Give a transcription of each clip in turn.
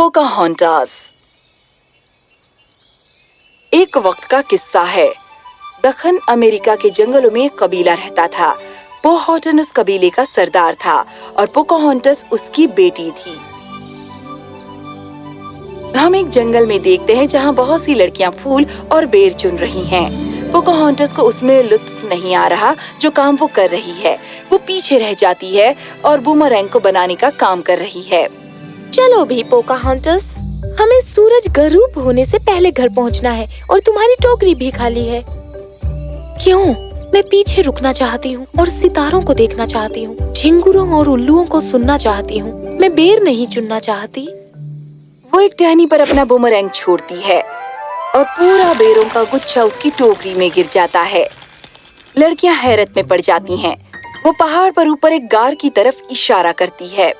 پوکا ہونٹاس ایک وقت کا قصہ ہے۔ دکن امریکہ کے جنگلوں میں قبیلہ رہتا تھا۔ پوہوٹن اس قبیلے کا سردار تھا اور پوکا ہونٹس اس کی بیٹی تھی۔ ہم ایک جنگل میں دیکھتے ہیں جہاں بہت سی لڑکیاں پھول اور بیر چن رہی ہیں۔ پوکا ہونٹس کو اس میں لطف نہیں آ رہا جو کام وہ کر رہی ہے۔ وہ پیچھے رہ جاتی ہے اور بومرینگ کو بنانے کا کام کر رہی ہے۔ چلو بھی پوکا ہانٹس ہمیں سورج غروب ہونے سے پہلے گھر پہنچنا ہے اور تمہاری ٹوکری بھی خالی ہے۔ کیوں؟ میں پیچھے رکنا چاہتی ہوں اور ستاروں کو دیکھنا چاہتی ہوں، جھنگروں اور الوؤں کو سننا چاہتی ہوں۔ میں بیر نہیں چننا چاہتی۔ وہ ایک ٹہنی پر اپنا بومرینگ چھوڑتی ہے اور پورا بیروں کا گچھا اس کی ٹوکری میں گر جاتا ہے۔ لڑکیاں حیرت میں پڑ جاتی ہیں۔ وہ پہاڑ پر اوپر ایک گار کی طرف اشارہ کرتی ہے۔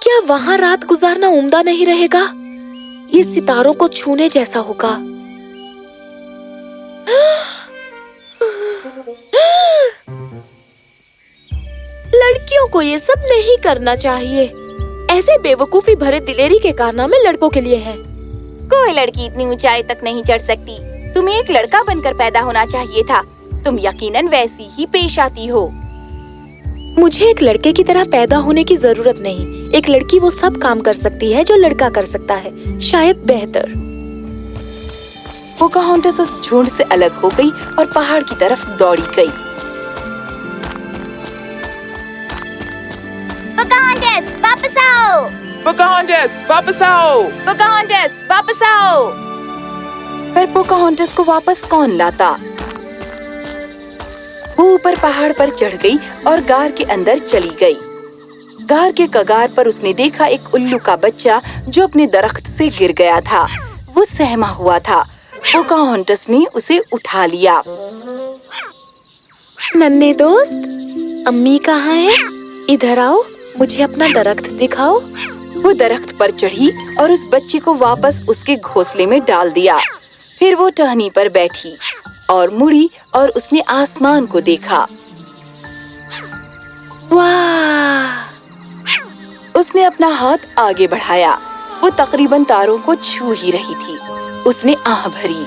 کیا وہاں رات گزارنا عمدہ نہیں رہے گا؟ یہ ستاروں کو چھونے جیسا ہوگا۔ لڑکیوں کو یہ سب نہیں کرنا چاہیے۔ ایسے بے وقوفی بھرے دلیری کے کارنامے لڑکوں کے لیے ہیں۔ کوئی لڑکی اتنی اونچائی تک نہیں چڑھ سکتی۔ تمہیں ایک لڑکا بن کر پیدا ہونا چاہیے تھا۔ تم یقیناً ویسی ہی پیش آتی ہو۔ مجھے ایک لڑکے کی طرح پیدا ہونے کی ضرورت نہیں۔ ایک لڑکی وہ سب کام کر سکتی ہے جو لڑکا کر سکتا ہے شاید بہتر۔ پوکا ہونٹس اس جھونڈ سے الگ ہو گئی اور پہاڑ کی طرف دوڑی گئی۔ واپس آؤ۔ پوکاہونٹس واپس آؤ۔ پوکاہونٹس واپس آؤ۔ پر پوکاہونٹس کو واپس کون لاتا؟ وہ اوپر پہاڑ پر چڑھ گئی اور گار کے اندر چلی گئی۔ گار کے کگار پر اس نے دیکھا ایک الو کا بچہ جو اپنے درخت سے گر گیا تھا۔ وہ سہما ہوا تھا۔ پوکاہونٹس نے اسے اٹھا لیا۔ ننے دوست امی کہاں ہے ادھر آؤ مجھے اپنا درخت دکھاؤ۔ وہ درخت پر چڑھی اور اس بچے کو واپس اس کے گھونسلے میں ڈال دیا۔ پھر وہ ٹہنی پر بیٹھی اور مڑی اور اس نے آسمان کو دیکھا۔ واہ! اس نے اپنا ہاتھ آگے بڑھایا۔ وہ تقریباً تاروں کو چھو ہی رہی تھی۔ اس نے آہ بھری۔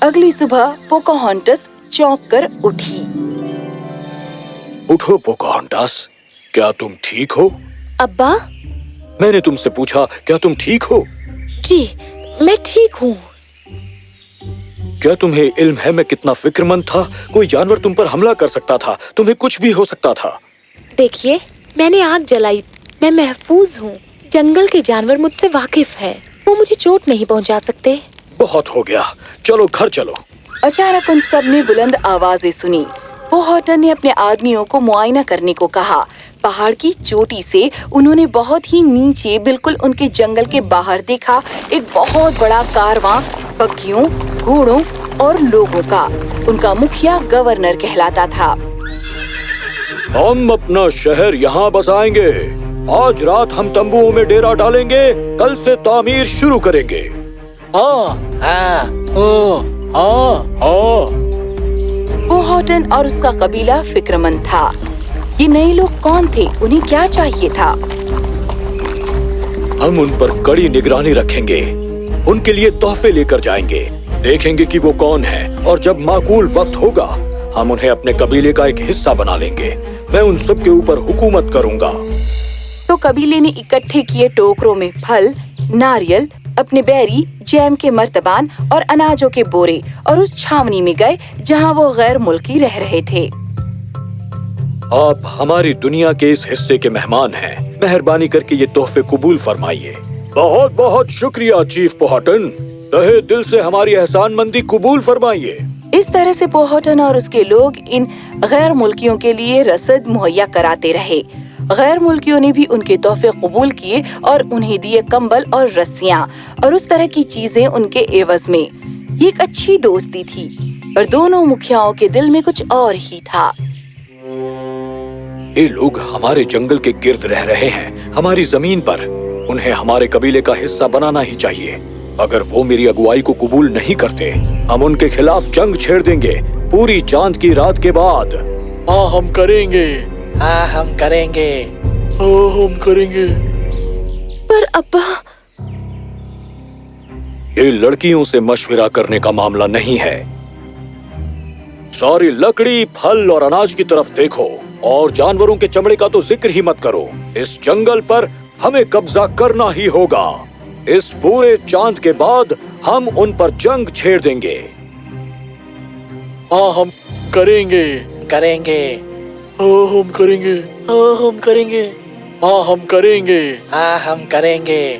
اگلی صبح پوکوہانٹس چونک کر اٹھی۔ اٹھو پوکوہانٹس کیا تم ٹھیک ہو؟ ابا؟ میں نے تم سے پوچھا کیا تم ٹھیک ہو؟ جی میں ٹھیک ہوں۔ کیا تمہیں علم ہے میں کتنا فکر مند تھا؟ کوئی جانور تم پر حملہ کر سکتا تھا تمہیں کچھ بھی ہو سکتا تھا۔ دیکھیے میں نے آگ جلائی۔ میں محفوظ ہوں۔ جنگل کے جانور مجھ سے واقف ہے وہ مجھے چوٹ نہیں پہنچا سکتے۔ بہت ہو گیا۔ چلو گھر چلو۔ اچانک ان سب نے بلند آوازیں سنی وہ ہوٹل نے اپنے آدمیوں کو معائنہ کرنے کو کہا۔ پہاڑ کی چوٹی سے انہوں نے بہت ہی نیچے بالکل ان کے جنگل کے باہر دیکھا۔ ایک بہت بڑا کارواں بکیوں گھوڑوں اور لوگوں کا۔ ان کا مکھیا گورنر کہلاتا تھا۔ ہم اپنا شہر یہاں بسائیں گے۔ آج رات ہم تمبو میں ڈیرا ڈالیں گے کل سے تعمیر شروع کریں گے۔ اوہوٹن اور اس کا قبیلہ فکر مند تھا۔ یہ نئے لوگ کون تھے؟ انہیں کیا چاہیے تھا؟ ہم ان پر کڑی نگرانی رکھیں گے۔ ان کے لیے تحفے لے کر جائیں گے۔ دیکھیں گے کہ وہ کون ہے اور جب معقول وقت ہوگا ہم انہیں اپنے قبیلے کا ایک حصہ بنا لیں گے۔ میں ان سب کے اوپر حکومت کروں گا۔ تو قبیلے نے اکٹھے کیے ٹوکروں میں پھل ناریل اپنے بیری جیم کے مرتبان اور اناجوں کے بورے اور اس چھاونی میں گئے جہاں وہ غیر ملکی رہ رہے تھے۔ آپ ہماری دنیا کے اس حصے کے مہمان ہیں۔ مہربانی کر کے یہ تحفے قبول فرمائیے۔ بہت بہت شکریہ چیف پوہٹن تہے دل سے ہماری احسان مندی قبول فرمائیے۔ طرح سے پوہٹن اور اس کے لوگ ان غیر ملکیوں کے لیے رسد مہیا کراتے رہے۔ غیر ملکیوں نے بھی ان کے تحفے قبول کیے اور انہیں دیے کمبل اور رسیاں اور اس طرح کی چیزیں ان کے عوض میں۔ یہ ایک اچھی دوستی تھی اور دونوں مکھیاؤں کے دل میں کچھ اور ہی تھا۔ یہ لوگ ہمارے جنگل کے گرد رہ رہے ہیں، ہماری زمین پر۔ انہیں ہمارے قبیلے کا حصہ بنانا ہی چاہیے۔ اگر وہ میری اگوائی کو قبول نہیں کرتے ہم ان کے خلاف جنگ چھیڑ دیں گے۔ پوری چاند کی رات کے بعد۔ ہاں ہم کریں گے۔ ہاں ہم کریں گے۔ ہاں ہم کریں گے۔ پر ابا۔ یہ لڑکیوں سے مشورہ کرنے کا معاملہ نہیں ہے۔ ساری لکڑی پھل اور اناج کی طرف دیکھو۔ اور جانوروں کے چمڑے کا تو ذکر ہی مت کرو۔ اس جنگل پر ہمیں قبضہ کرنا ہی ہوگا۔ اس پورے چاند کے بعد ہم ان پر جنگ چھیڑ دیں گے۔ ہاں ہم کریں گے۔ کریں گے۔ ہاں ہم کریں گے۔ ہاں ہم کریں گے۔ ہاں ہم کریں گے۔ ہاں ہم کریں گے۔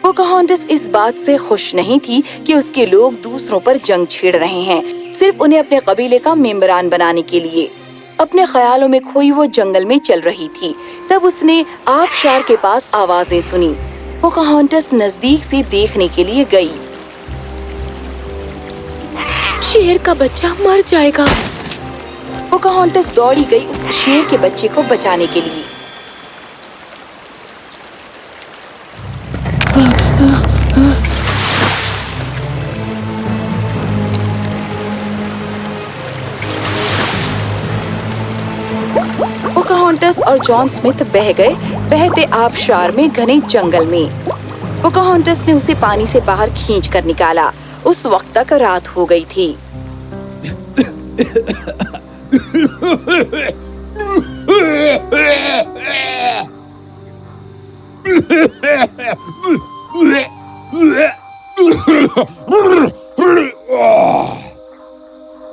پوکاہونڈس اس بات سے خوش نہیں تھی کہ اس کے لوگ دوسروں پر جنگ چھیڑ رہے ہیں صرف انہیں اپنے قبیلے کا ممبران بنانے کے لیے۔ اپنے خیالوں میں کھوئی وہ جنگل میں چل رہی تھی۔ تب اس نے آبشار کے پاس آوازیں سنی پوکاہونٹس نزدیک سے دیکھنے کے لیے گئی۔ شیر کا بچہ مر جائے گا۔ پوکا دوڑی گئی اس شیر کے بچے کو بچانے کے لیے۔ پوکا اور جان سمتھ بہ گئے۔ بہتے آبشار میں گھنے جنگل میں۔ پوکا ہونٹس نے اسے پانی سے باہر کھینچ کر نکالا۔ اس وقت تک رات ہو گئی تھی۔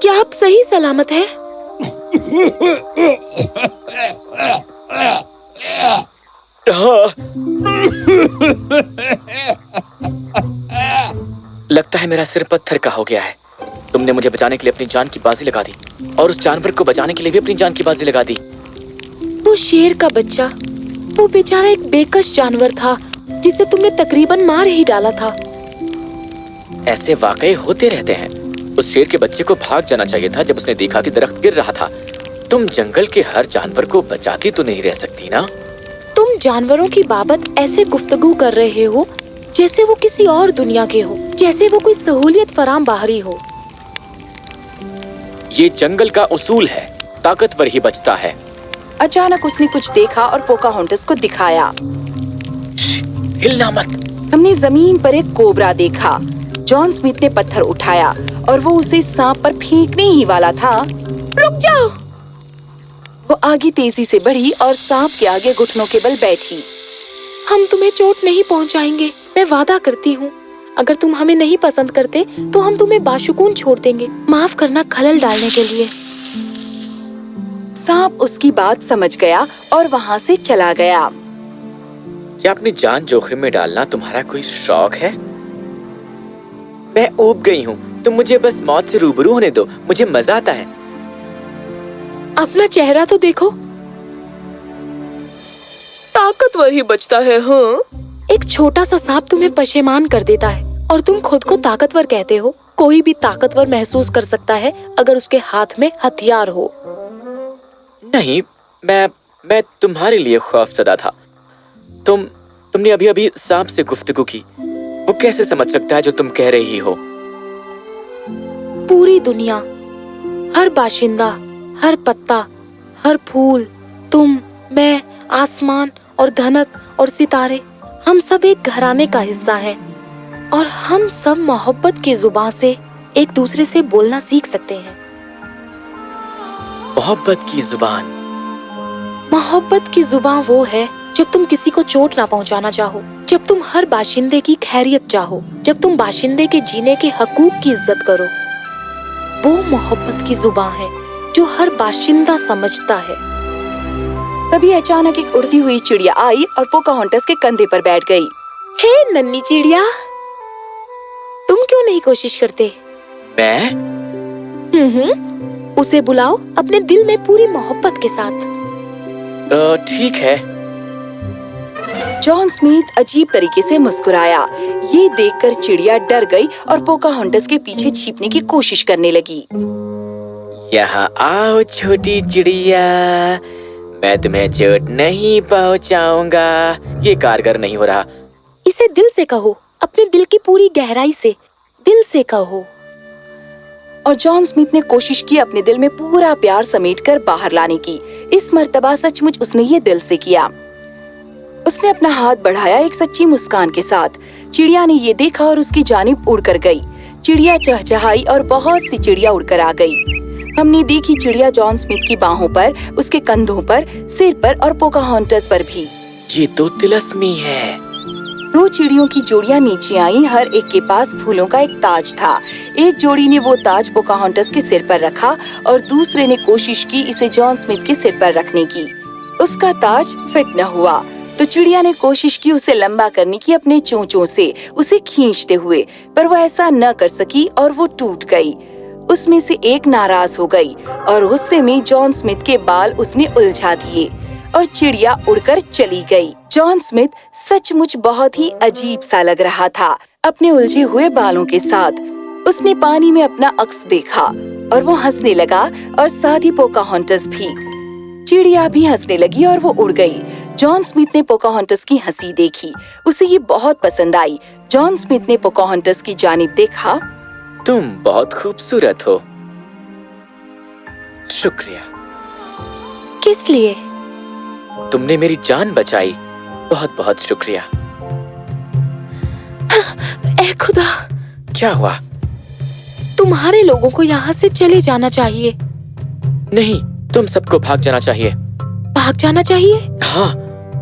کیا آپ صحیح سلامت ہے میرا سر پتھر کا ہو گیا ہے۔ تم نے مجھے بچانے کے لیے اپنی جان کی بازی لگا دی اور اس جانور کو بچانے کے لیے بھی اپنی جان کی بازی لگا دی۔ وہ شیر کا بچہ وہ بیچارہ ایک بےکش جانور تھا جسے تم نے تقریباً مار ہی ڈالا تھا۔ ایسے واقعے ہوتے رہتے ہیں۔ اس شیر کے بچے کو بھاگ جانا چاہیے تھا جب اس نے دیکھا کہ درخت گر رہا تھا۔ تم جنگل کے ہر جانور کو بچاتی تو نہیں رہ سکتی نا؟ تم جانوروں کی بابت ایسے گفتگو کر رہے ہو جیسے وہ کسی اور دنیا کے ہو جیسے وہ کوئی سہولیت فرام باہری ہو۔ یہ جنگل کا اصول ہے طاقتور ہی بچتا ہے۔ اچانک اس نے کچھ دیکھا اور پوکا ہونٹس کو دکھایا۔ ہلنا مت۔ ہم نے زمین پر ایک کوبرا دیکھا۔ جان سمیت نے پتھر اٹھایا اور وہ اسے سانپ پر پھینکنے ہی والا تھا۔ رک جاؤ۔ وہ آگے تیزی سے بڑھی اور سانپ کے آگے گھٹنوں کے بل بیٹھی۔ ہم تمہیں چوٹ نہیں پہنچائیں گے۔ میں وعدہ کرتی ہوں۔ اگر تم ہمیں نہیں پسند کرتے تو ہم تمہیں باشکون چھوڑ دیں گے۔ معاف کرنا خلل ڈالنے کے لیے۔ سانپ اس کی بات سمجھ گیا اور وہاں سے چلا گیا۔ کیا اپنی جان جوخم میں ڈالنا تمہارا کوئی شوق ہے؟ میں اوب گئی ہوں۔ تم مجھے بس موت سے روبرو ہونے دو۔ مجھے مزہ آتا ہے۔ اپنا چہرہ تو دیکھو۔ طاقتور ہی بچتا ہے ہاں؟ ایک چھوٹا سا سانپ تمہیں پشیمان کر دیتا ہے اور تم خود کو طاقتور کہتے ہو۔ کوئی بھی طاقتور محسوس کر سکتا ہے اگر اس کے ہاتھ میں ہتھیار ہو۔ نہیں میں میں تمہارے لیے خوف زدہ تھا۔ تم تم نے ابھی ابھی سانپ سے گفتگو کی۔ وہ کیسے سمجھ سکتا ہے جو تم کہہ رہی ہو؟ پوری دنیا ہر باشندہ ہر پتا ہر پھول تم میں آسمان اور دھنک اور ستارے۔ ہم سب ایک گھرانے کا حصہ ہیں اور ہم سب محبت کی زبان سے ایک دوسرے سے بولنا سیکھ سکتے ہیں۔ محبت کی زبان۔ محبت کی زبان وہ ہے جب تم کسی کو چوٹ نہ پہنچانا چاہو جب تم ہر باشندے کی خیریت چاہو جب تم باشندے کے جینے کے حقوق کی عزت کرو۔ وہ محبت کی زبان ہے جو ہر باشندہ سمجھتا ہے۔ تبھی اچانک ایک اڑتی ہوئی چڑیا آئی اور پوکا ہونٹس کے کندھے پر بیٹھ گئی۔ ہے ننی چڑیا تم کیوں نہیں کوشش کرتے؟ میں؟ اسے بلاؤ اپنے دل میں پوری محبت کے ساتھ۔ ٹھیک ہے۔ جان سمیت عجیب طریقے سے مسکرایا۔ یہ دیکھ کر چڑیا ڈر گئی اور پوکا ہونٹس کے پیچھے چھیپنے کی کوشش کرنے لگی۔ یہاں آؤ چھوٹی چڑیا۔ میں تمہیں چوٹ نہیں پہنچاؤں گا۔ یہ کارگر نہیں ہو رہا۔ اسے دل سے کہو، اپنے دل کی پوری گہرائی سے۔ دل سے کہو۔ اور جان سمیت نے کوشش کی اپنے دل میں پورا پیار سمیٹ کر باہر لانے کی۔ اس مرتبہ سچ مچ اس نے یہ دل سے کیا۔ اس نے اپنا ہاتھ بڑھایا ایک سچی مسکان کے ساتھ۔ چڑیا نے یہ دیکھا اور اس کی جانب اڑ کر گئی۔ چڑیا چہچہائی اور بہت سی چڑیا اڑ کر آ گئی۔ ہم نے دیکھی چڑیا جان سمتھ کی باہوں پر اس کے کندھوں پر سر پر اور پوکا ہانٹس پر بھی۔ یہ تو تلسمی ہے۔ دو چڑیوں کی جوڑیاں نیچے آئیں ہر ایک کے پاس پھولوں کا ایک تاج تھا۔ ایک جوڑی نے وہ تاج پوکا ہانٹس کے سر پر رکھا اور دوسرے نے کوشش کی اسے جان سمتھ کے سر پر رکھنے کی۔ اس کا تاج فٹ نہ ہوا۔ تو چڑیا نے کوشش کی اسے لمبا کرنے کی اپنے چونچوں سے اسے کھینچتے ہوئے پر وہ ایسا نہ کر سکی اور وہ ٹوٹ گئی۔ اس میں سے ایک ناراض ہو گئی اور غصے میں جان سمتھ کے بال اس نے الجھا دیے اور چڑیا اڑ کر چلی گئی۔ جان سمتھ سچ مچ بہت ہی عجیب سا لگ رہا تھا اپنے الجھے ہوئے بالوں کے ساتھ۔ اس نے پانی میں اپنا عکس دیکھا اور وہ ہنسنے لگا اور ساتھ ہی پوکا ہانٹس بھی۔ چڑیا بھی ہنسنے لگی اور وہ اڑ گئی۔ جان سمتھ نے پوکا ہانٹس کی ہنسی دیکھی۔ اسے یہ بہت پسند آئی۔ جان سمتھ نے پوکا ہانٹس کی جانب دیکھا۔ تم بہت خوبصورت ہو۔ شکریہ۔ کس لیے؟ تم نے میری جان بچائی۔ بہت بہت شکریہ۔ اے خدا۔ کیا ہوا؟ تمہارے لوگوں کو یہاں سے چلے جانا چاہیے۔ نہیں تم سب کو بھاگ جانا چاہیے۔ بھاگ جانا چاہیے؟ ہاں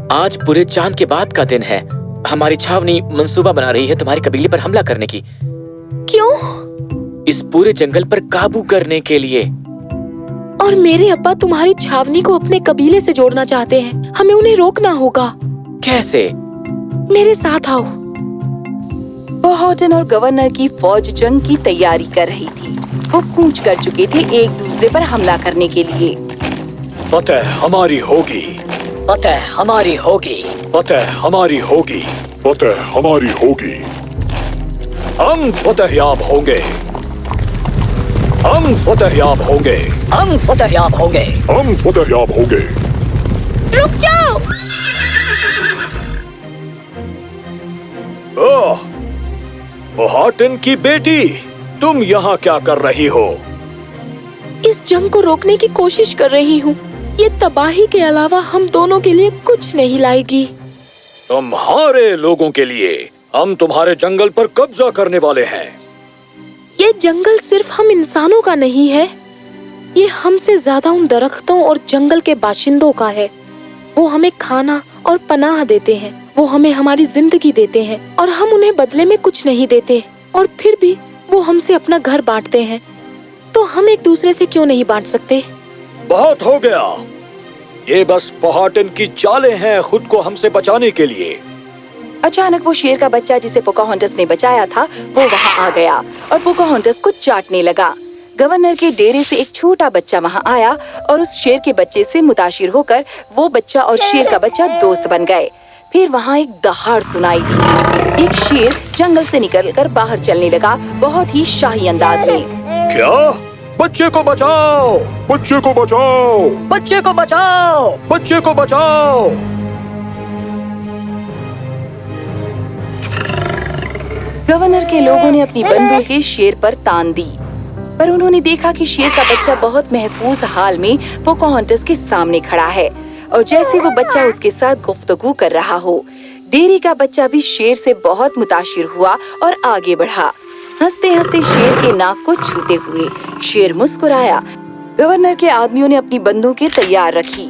آج پورے چاند کے بعد کا دن ہے۔ ہماری چھاونی منصوبہ بنا رہی ہے تمہاری قبیلے پر حملہ کرنے کی۔ کیوں؟ اس پورے جنگل پر قابو کرنے کے لیے۔ اور میرے ابا تمہاری چھاونی کو اپنے قبیلے سے جوڑنا چاہتے ہیں۔ ہمیں انہیں روکنا ہوگا۔ کیسے؟ میرے ساتھ آؤ۔ بہوٹن اور گورنر کی فوج جنگ کی تیاری کر رہی تھی۔ وہ کوچ کر چکے تھے ایک دوسرے پر حملہ کرنے کے لیے۔ فتح ہماری ہوگی۔ فتح ہماری ہوگی۔ فتح ہماری ہوگی۔ فتح ہماری ہوگی۔ ہم فتح یاب ہوں گے ہم فتح یاب ہوں گے ہم فتح یاب ہوں گے ہم فتح یاب ہوں گے رک جاؤ اوہ ہاٹن کی بیٹی تم یہاں کیا کر رہی ہو اس جنگ کو روکنے کی کوشش کر رہی ہوں۔ یہ تباہی کے علاوہ ہم دونوں کے لیے کچھ نہیں لائے گی۔ تمہارے لوگوں کے لیے ہم تمہارے جنگل پر قبضہ کرنے والے ہیں۔ یہ جنگل صرف ہم انسانوں کا نہیں ہے یہ ہم سے زیادہ ان درختوں اور جنگل کے باشندوں کا ہے۔ وہ ہمیں کھانا اور پناہ دیتے ہیں وہ ہمیں ہماری زندگی دیتے ہیں اور ہم انہیں بدلے میں کچھ نہیں دیتے۔ اور پھر بھی وہ ہم سے اپنا گھر بانٹتے ہیں۔ تو ہم ایک دوسرے سے کیوں نہیں بانٹ سکتے؟ بہت ہو گیا۔ یہ بس پہاٹن کی چالیں ہیں خود کو ہم سے بچانے کے لیے۔ اچانک وہ شیر کا بچہ جسے پوکا ہانٹس نے بچایا تھا وہ وہاں آ گیا اور پوکا ہانٹس کو چاٹنے لگا۔ گورنر کے ڈیرے سے ایک چھوٹا بچہ وہاں آیا اور اس شیر کے بچے سے متاثر ہو کر وہ بچہ اور شیر کا بچہ دوست بن گئے۔ پھر وہاں ایک دہاڑ سنائی دی۔ ایک شیر جنگل سے نکل کر باہر چلنے لگا بہت ہی شاہی انداز میں۔ کیا؟ بچے کو بچاؤ! بچے کو بچاؤ! بچے کو بچاؤ! بچے کو بچاؤ! گورنر کے لوگوں نے اپنی بندوقیں شیر پر تان دی۔ پر انہوں نے دیکھا کہ شیر کا بچہ بہت محفوظ حال میں پوکوہنٹس کے سامنے کھڑا ہے اور جیسے وہ بچہ اس کے ساتھ گفتگو کر رہا ہو۔ ڈیری کا بچہ بھی شیر سے بہت متاثر ہوا اور آگے بڑھا۔ ہنستے ہنستے شیر کے ناک کو چھوتے ہوئے شیر مسکرایا۔ گورنر کے آدمیوں نے اپنی بندوقیں تیار رکھی۔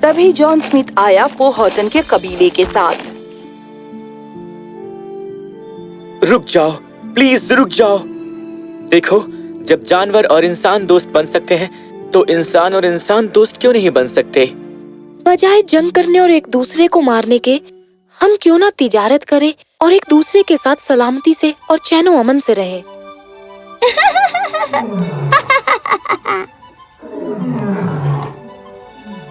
تبھی جان سمتھ آیا پو ہاٹن کے قبیلے کے ساتھ۔ رک جاؤ، پلیز رک جاؤ۔ دیکھو، جب جانور اور انسان دوست بن سکتے ہیں، تو انسان اور انسان دوست کیوں نہیں بن سکتے؟ بجائے جنگ کرنے اور ایک دوسرے کو مارنے کے، ہم کیوں نہ تجارت کریں اور ایک دوسرے کے ساتھ سلامتی سے اور چین و امن سے رہیں؟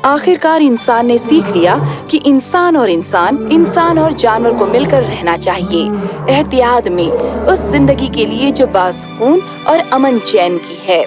آخر کار انسان نے سیکھ لیا کہ انسان اور انسان انسان اور جانور کو مل کر رہنا چاہیے۔ احتیاط میں، اس زندگی کے لیے جو باسکون اور امن چین کی ہے۔